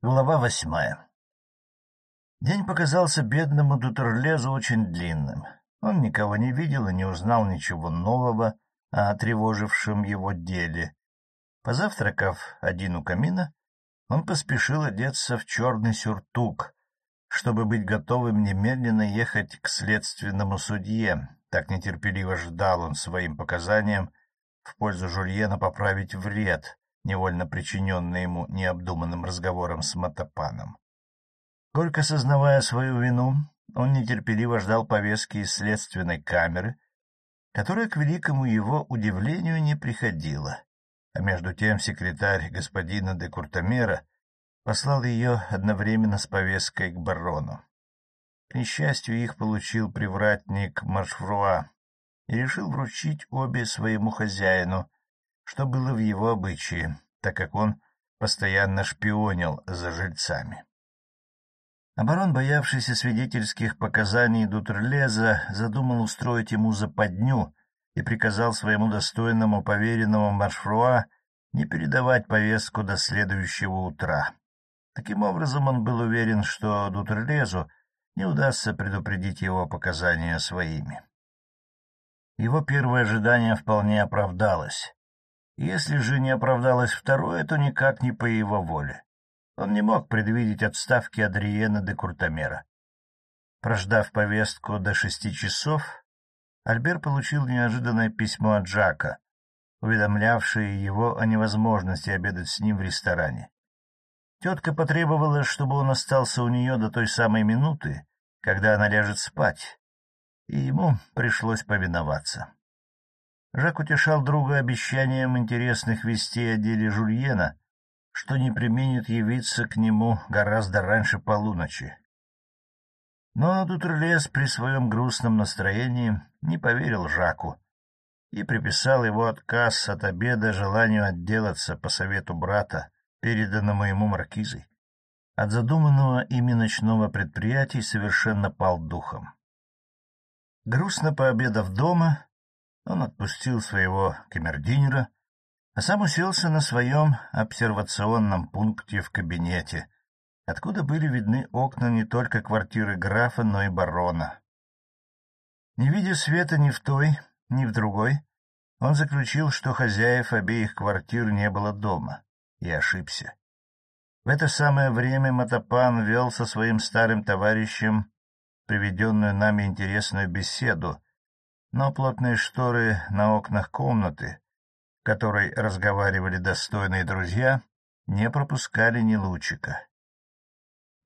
Глава восьмая День показался бедному Дутерлезу очень длинным. Он никого не видел и не узнал ничего нового о тревожившем его деле. Позавтракав один у камина, он поспешил одеться в черный сюртук, чтобы быть готовым немедленно ехать к следственному судье. Так нетерпеливо ждал он своим показаниям в пользу Жульена поправить вред, невольно причиненный ему необдуманным разговором с Матапаном. Горько сознавая свою вину, он нетерпеливо ждал повестки из следственной камеры, которая, к великому его удивлению, не приходила. А между тем секретарь господина де Куртамера послал ее одновременно с повесткой к барону. К несчастью, их получил привратник Маршфруа и решил вручить обе своему хозяину, что было в его обычае, так как он постоянно шпионил за жильцами. Оборон, боявшийся свидетельских показаний Дутерлеза, задумал устроить ему западню и приказал своему достойному поверенному Маршфруа не передавать повестку до следующего утра. Таким образом, он был уверен, что Дутерлезу не удастся предупредить его показания своими. Его первое ожидание вполне оправдалось. Если же не оправдалось второе, то никак не по его воле. Он не мог предвидеть отставки Адриена де Куртамера. Прождав повестку до шести часов, Альбер получил неожиданное письмо от Жака, уведомлявшее его о невозможности обедать с ним в ресторане. Тетка потребовала, чтобы он остался у нее до той самой минуты, когда она ляжет спать, и ему пришлось повиноваться. Жак утешал друга обещанием интересных вестей о деле Жульена, что не применит явиться к нему гораздо раньше полуночи. Но Дутерлес при своем грустном настроении не поверил Жаку и приписал его отказ от обеда желанию отделаться по совету брата, переданному ему маркизой. От задуманного ими ночного предприятия совершенно пал духом. Грустно пообедав дома, он отпустил своего камердинера, а сам уселся на своем обсервационном пункте в кабинете, откуда были видны окна не только квартиры графа, но и барона. Не видя света ни в той, ни в другой, он заключил, что хозяев обеих квартир не было дома, и ошибся. В это самое время Матапан вел со своим старым товарищем приведенную нами интересную беседу, но плотные шторы на окнах комнаты, в которой разговаривали достойные друзья, не пропускали ни лучика.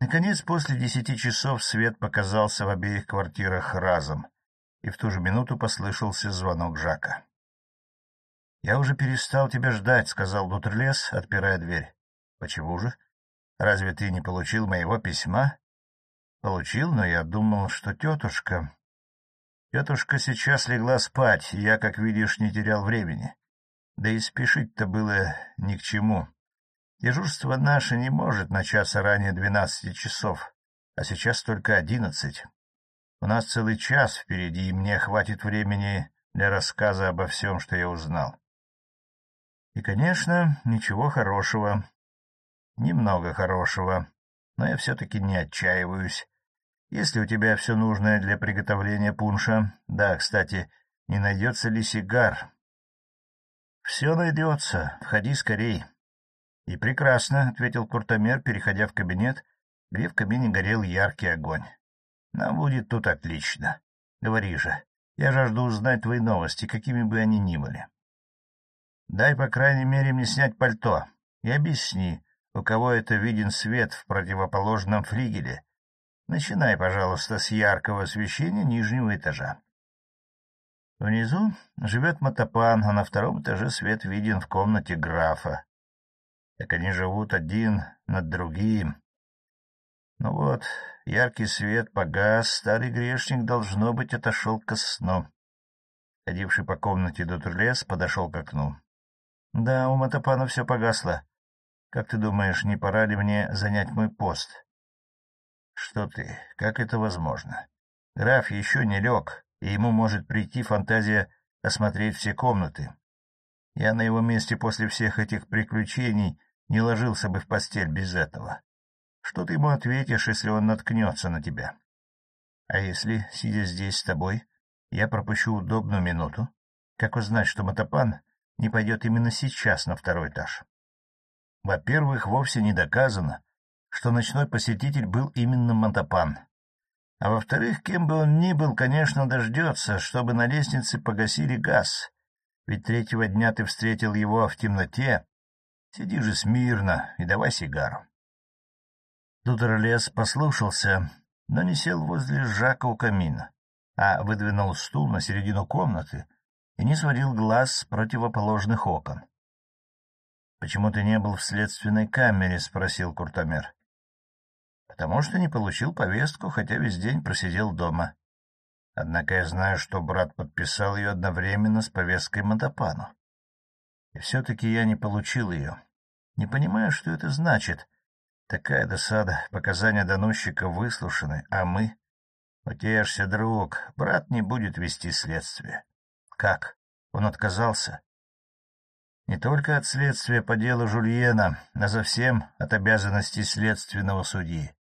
Наконец, после десяти часов свет показался в обеих квартирах разом, и в ту же минуту послышался звонок Жака. — Я уже перестал тебя ждать, — сказал Дутерлес, отпирая дверь. — Почему же? Разве ты не получил моего письма? — Получил, но я думал, что тетушка... Тетушка сейчас легла спать, и я, как видишь, не терял времени. Да и спешить-то было ни к чему. Дежурство наше не может начаться ранее двенадцати часов, а сейчас только одиннадцать. У нас целый час впереди, и мне хватит времени для рассказа обо всем, что я узнал. И, конечно, ничего хорошего. Немного хорошего, но я все-таки не отчаиваюсь. Если у тебя все нужное для приготовления пунша... Да, кстати, не найдется ли сигар? — Все найдется. Входи скорей. — И прекрасно, — ответил Куртомер, переходя в кабинет, где в кабине горел яркий огонь. — Нам будет тут отлично. Говори же, я жажду узнать твои новости, какими бы они ни были. Дай, по крайней мере, мне снять пальто и объясни, у кого это виден свет в противоположном флигеле, Начинай, пожалуйста, с яркого освещения нижнего этажа. Внизу живет Матапан, а на втором этаже свет виден в комнате графа. Так они живут один над другим. Ну вот, яркий свет погас, старый грешник, должно быть, отошел ко сну. Ходивший по комнате Дотурлес подошел к окну. — Да, у Матапана все погасло. Как ты думаешь, не пора ли мне занять мой пост? Что ты, как это возможно? Граф еще не лег, и ему может прийти фантазия осмотреть все комнаты. Я на его месте после всех этих приключений не ложился бы в постель без этого. Что ты ему ответишь, если он наткнется на тебя? А если, сидя здесь с тобой, я пропущу удобную минуту, как узнать, что Мотопан не пойдет именно сейчас на второй этаж? Во-первых, вовсе не доказано, что ночной посетитель был именно Мотопан. А во-вторых, кем бы он ни был, конечно, дождется, чтобы на лестнице погасили газ. Ведь третьего дня ты встретил его в темноте. Сиди же смирно и давай сигару. Дутерлес послушался, но не сел возле Жака у камина, а выдвинул стул на середину комнаты и не сводил глаз с противоположных окон. — Почему ты не был в следственной камере? — спросил Куртомер потому что не получил повестку, хотя весь день просидел дома. Однако я знаю, что брат подписал ее одновременно с повесткой Мотопану. И все-таки я не получил ее. Не понимаю, что это значит. Такая досада, показания доносчика выслушаны, а мы... Утешься, друг, брат не будет вести следствие. Как? Он отказался? Не только от следствия по делу Жульена, а совсем от обязанностей следственного судьи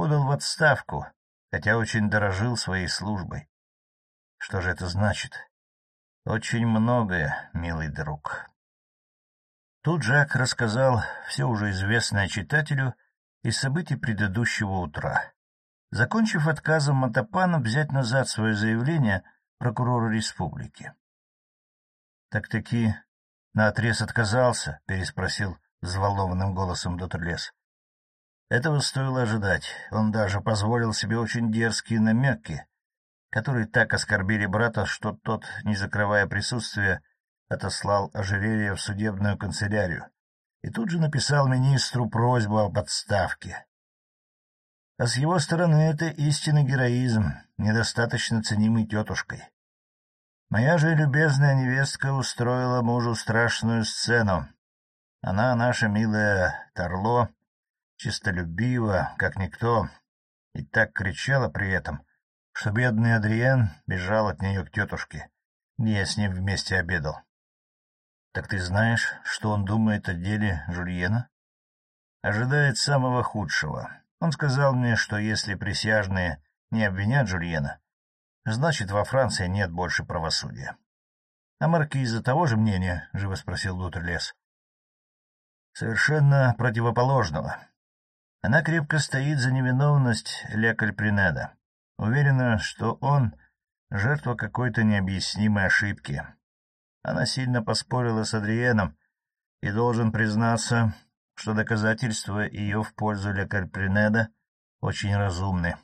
подал в отставку, хотя очень дорожил своей службой. Что же это значит? Очень многое, милый друг. Тут Жак рассказал все уже известное читателю из событий предыдущего утра, закончив отказом Матапана взять назад свое заявление прокурора республики. — Так-таки наотрез отказался? — переспросил взволнованным голосом доктор Лес. Этого стоило ожидать. Он даже позволил себе очень дерзкие намеки, которые так оскорбили брата, что тот, не закрывая присутствие, отослал ожерелье в судебную канцелярию и тут же написал министру просьбу об отставке. А с его стороны это истинный героизм, недостаточно ценимый тетушкой. Моя же любезная невестка устроила мужу страшную сцену. Она, наша милая Торло, чистолюбиво, как никто, и так кричала при этом, что бедный Адриен бежал от нее к тетушке, где я с ним вместе обедал. — Так ты знаешь, что он думает о деле Жульена? — Ожидает самого худшего. Он сказал мне, что если присяжные не обвинят Жульена, значит, во Франции нет больше правосудия. — А маркиза того же мнения? — живо спросил Лутерлес. — Совершенно противоположного. Она крепко стоит за невиновность Ля Кальпринеда. Уверена, что он — жертва какой-то необъяснимой ошибки. Она сильно поспорила с Адриеном, и должен признаться, что доказательства ее в пользу Ля Кальпринеда очень разумны.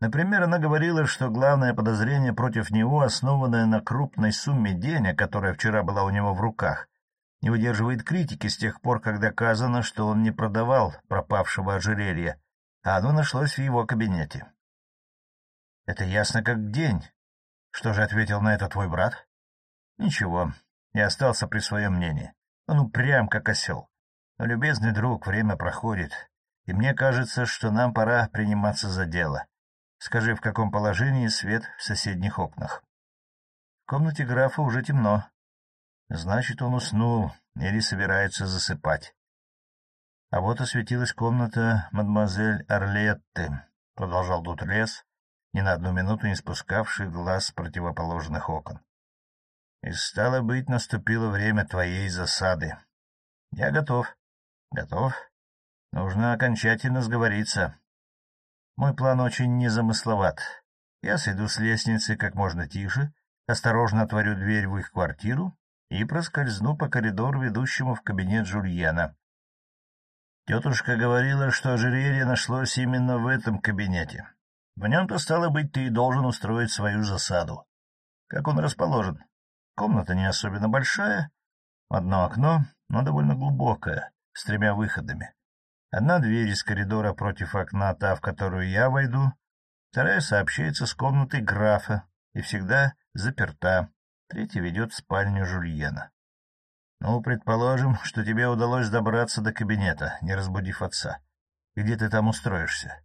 Например, она говорила, что главное подозрение против него, основанное на крупной сумме денег, которая вчера была у него в руках, не выдерживает критики с тех пор, как доказано, что он не продавал пропавшего ожерелья, а оно нашлось в его кабинете. — Это ясно как день. Что же ответил на это твой брат? — Ничего, я остался при своем мнении. Он упрям, как осел. Но, любезный друг, время проходит, и мне кажется, что нам пора приниматься за дело. Скажи, в каком положении свет в соседних окнах? В комнате графа уже темно. Значит, он уснул или собирается засыпать. А вот осветилась комната мадемуазель Орлетты, — продолжал Дутлес, ни на одну минуту не спускавший глаз с противоположных окон. — И стало быть, наступило время твоей засады. Я готов. Готов. Нужно окончательно сговориться. Мой план очень незамысловат. Я сойду с лестницы как можно тише, осторожно отворю дверь в их квартиру и проскользну по коридору, ведущему в кабинет Жульена. Тетушка говорила, что ожерелье нашлось именно в этом кабинете. В нем-то, стало быть, ты и должен устроить свою засаду. Как он расположен? Комната не особенно большая, одно окно, но довольно глубокое, с тремя выходами. Одна дверь из коридора против окна, та, в которую я войду, вторая сообщается с комнатой графа и всегда заперта, Третий ведет в спальню Жульена. Ну, предположим, что тебе удалось добраться до кабинета, не разбудив отца. Где ты там устроишься?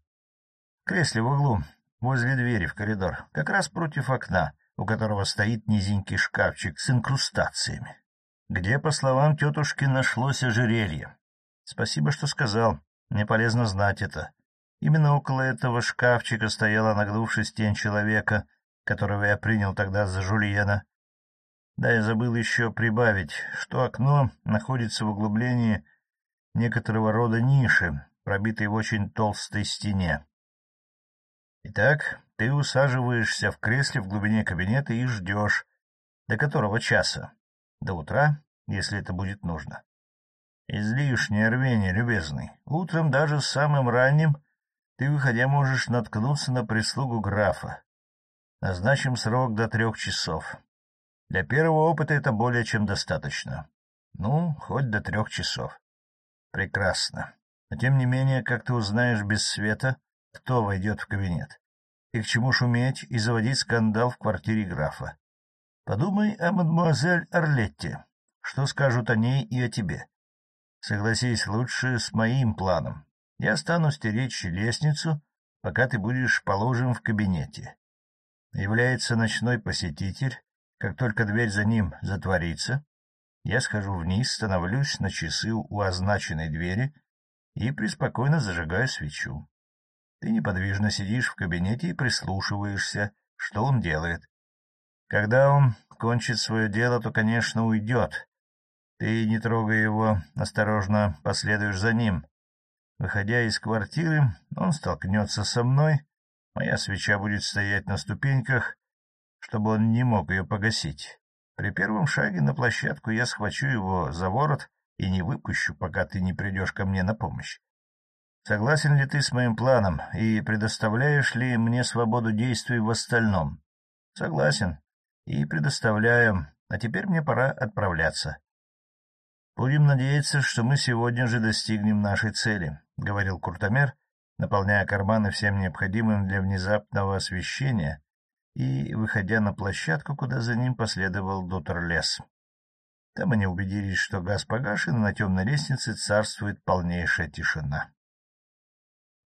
Кресле в углу, возле двери в коридор, как раз против окна, у которого стоит низенький шкафчик с инкрустациями, где, по словам тетушки, нашлось ожерелье. Спасибо, что сказал. Мне полезно знать это. Именно около этого шкафчика стояла, нагнувшись тень человека, которого я принял тогда за Жульена. Да, я забыл еще прибавить, что окно находится в углублении некоторого рода ниши, пробитой в очень толстой стене. Итак, ты усаживаешься в кресле в глубине кабинета и ждешь. До которого часа? До утра, если это будет нужно. Излишнее рвение, любезный. Утром, даже самым ранним, ты, выходя, можешь наткнуться на прислугу графа. Назначим срок до трех часов. Для первого опыта это более чем достаточно. Ну, хоть до трех часов. Прекрасно. Но тем не менее, как ты узнаешь без света, кто войдет в кабинет? И к чему шуметь и заводить скандал в квартире графа? Подумай о мадемуазель Орлетте. Что скажут о ней и о тебе? Согласись лучше с моим планом. Я стану стеречь лестницу, пока ты будешь положен в кабинете. Является ночной посетитель, как только дверь за ним затворится, я схожу вниз, становлюсь на часы у означенной двери и преспокойно зажигаю свечу. Ты неподвижно сидишь в кабинете и прислушиваешься, что он делает. Когда он кончит свое дело, то, конечно, уйдет, ты, не трогая его, осторожно последуешь за ним. Выходя из квартиры, он столкнется со мной, моя свеча будет стоять на ступеньках, чтобы он не мог ее погасить. При первом шаге на площадку я схвачу его за ворот и не выпущу, пока ты не придешь ко мне на помощь. Согласен ли ты с моим планом и предоставляешь ли мне свободу действий в остальном? Согласен. И предоставляю. А теперь мне пора отправляться. Будем надеяться, что мы сегодня же достигнем нашей цели, — говорил Куртомер, наполняя карманы всем необходимым для внезапного освещения и выходя на площадку, куда за ним последовал доктор Лес. Там они убедились, что газ погашен, и на темной лестнице царствует полнейшая тишина.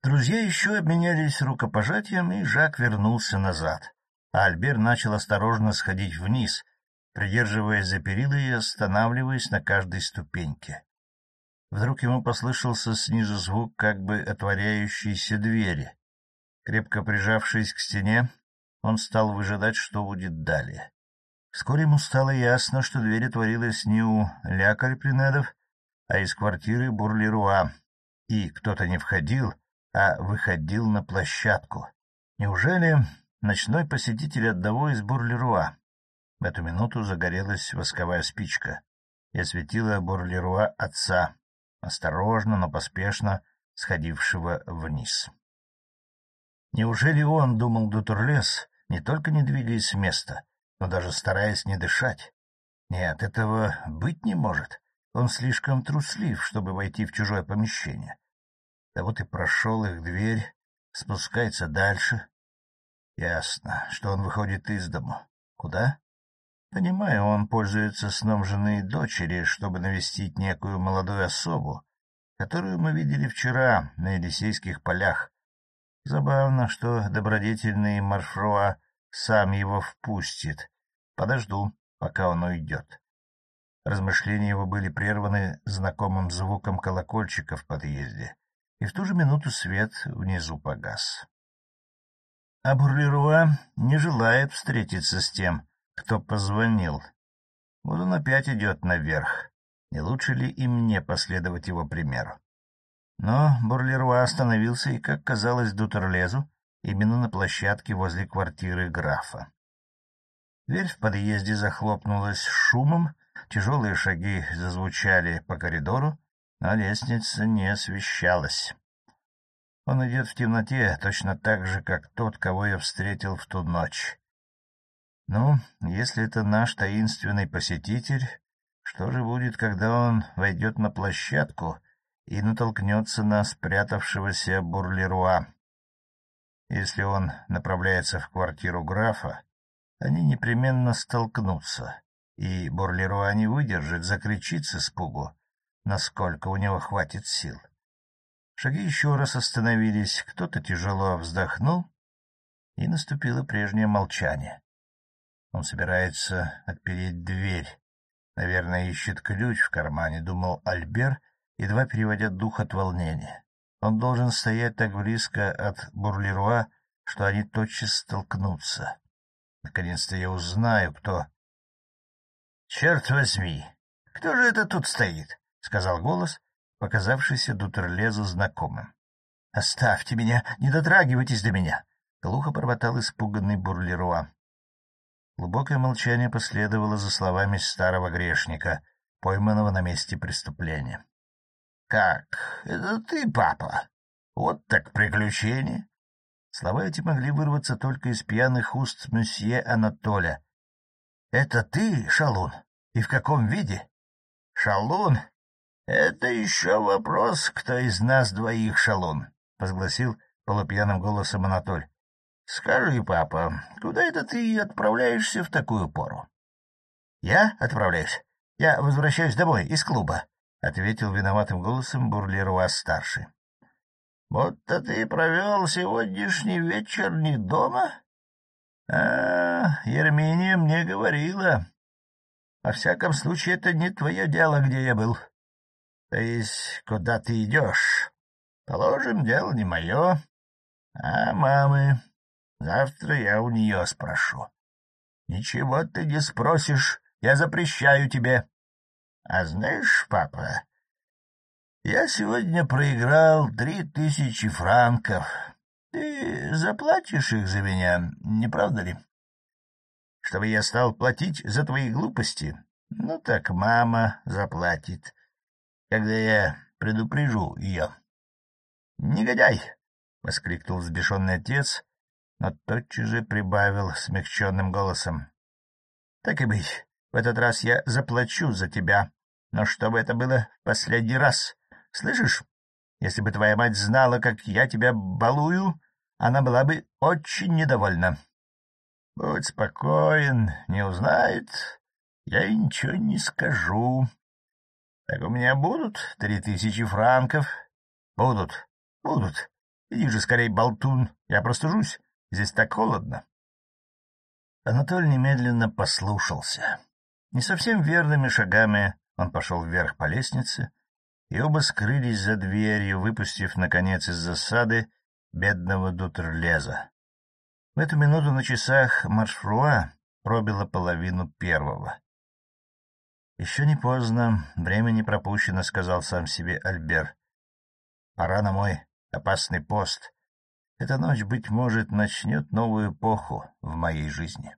Друзья еще обменялись рукопожатием, и Жак вернулся назад, а Альбер начал осторожно сходить вниз — придерживаясь за перила и останавливаясь на каждой ступеньке. Вдруг ему послышался снизу звук как бы отворяющейся двери. Крепко прижавшись к стене, он стал выжидать, что будет далее. Вскоре ему стало ясно, что дверь отворилась не у Ля Кальпринедов, а из квартиры Бурлеруа, и кто-то не входил, а выходил на площадку. Неужели ночной посетитель одного из Бурлеруа? В эту минуту загорелась восковая спичка и осветила Бурлеруа отца, осторожно, но поспешно сходившего вниз. Неужели он, думал Дутурлес, не только не двигаясь с места, но даже стараясь не дышать? Нет, этого быть не может. Он слишком труслив, чтобы войти в чужое помещение. Да вот и прошел их дверь, спускается дальше. Ясно, что он выходит из дому. Куда? Понимаю, он пользуется сном жены и дочери, чтобы навестить некую молодую особу, которую мы видели вчера на Елисейских полях. Забавно, что добродетельный Марфруа сам его впустит. Подожду, пока он уйдет. Размышления его были прерваны знакомым звуком колокольчика в подъезде, и в ту же минуту свет внизу погас. А Бурлеруа не желает встретиться с тем, кто позвонил. Вот он опять идет наверх. Не лучше ли и мне последовать его примеру? Но Бурлеруа остановился и, как казалось Дутерлезу, именно на площадке возле квартиры графа. Дверь в подъезде захлопнулась шумом, тяжелые шаги зазвучали по коридору, но лестница не освещалась. Он идет в темноте, точно так же, как тот, кого я встретил в ту ночь. Ну, если это наш таинственный посетитель, что же будет, когда он войдет на площадку и натолкнется на спрятавшегося Бурлеруа? Если он направляется в квартиру графа, они непременно столкнутся, и Бурлеруа не выдержит, закричит с испугу, насколько у него хватит сил. Шаги еще раз остановились, кто-то тяжело вздохнул, и наступило прежнее молчание. Он собирается отпереть дверь. Наверное, ищет ключ в кармане, — думал Альбер, едва переводя дух от волнения. Он должен стоять так близко от Бурлеруа, что они тотчас столкнутся. Наконец-то я узнаю, кто... — Черт возьми! Кто же это тут стоит? — сказал голос, показавшийся Дутерлезу знакомым. — Оставьте меня, не дотрагивайтесь до меня! — глухо пробатал испуганный Бурлеруа. Глубокое молчание последовало за словами старого грешника, пойманного на месте преступления. — Как? Это ты, папа? Вот так приключение! Слова эти могли вырваться только из пьяных уст месье Анатоля. — Это ты, Шалун? И в каком виде? — Шалун? Это еще вопрос, кто из нас двоих Шалун, — возгласил полупьяным голосом Анатоль. — Скажи, папа, куда это ты отправляешься в такую пору? — Я отправляюсь? Я возвращаюсь домой, из клуба, — ответил виноватым голосом Бурлеруа-старший. — Будто ты провел сегодняшний вечер не дома? — А, Ерминия мне говорила. Во всяком случае, это не твое дело, где я был. То есть, куда ты идешь? Положим, дело не мое. А мамы? Завтра я у нее спрошу. Ничего ты не спросишь, я запрещаю тебе. А знаешь, папа, я сегодня проиграл три тысячи франков. Ты заплатишь их за меня, не правда ли? Чтобы я стал платить за твои глупости? Ну так мама заплатит, когда я предупрежу ее. — Негодяй! — воскликнул взбешенный отец, но тотчас же прибавил смягченным голосом. — Так и быть, в этот раз я заплачу за тебя, но чтобы это было в последний раз. Слышишь? Если бы твоя мать знала, как я тебя балую, она была бы очень недовольна. Будь спокоен, не узнает, я ей ничего не скажу. Так у меня будут три тысячи франков? Будут, будут. Иди же скорей, болтун, я простужусь, здесь так холодно. Анатолий немедленно послушался. Не совсем верными шагами он пошел вверх по лестнице, и оба скрылись за дверью, выпустив, наконец, из засады бедного Дутерлеза. В эту минуту на часах маршруа пробило половину первого. — Еще не поздно, время не пропущено, — сказал сам себе Альбер. — Пора на мой опасный пост. Эта ночь, быть может, начнет новую эпоху в моей жизни.